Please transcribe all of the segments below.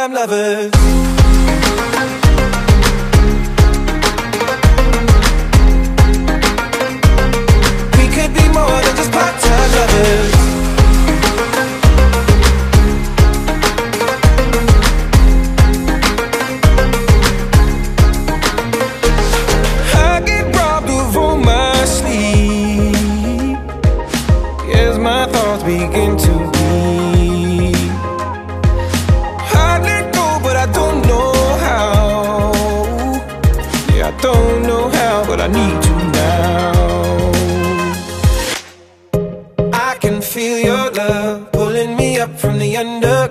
Part-time lovers. We could be more than just part-time lovers. I get robbed of all my sleep as my thoughts begin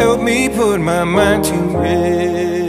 Help me put my mind to rest.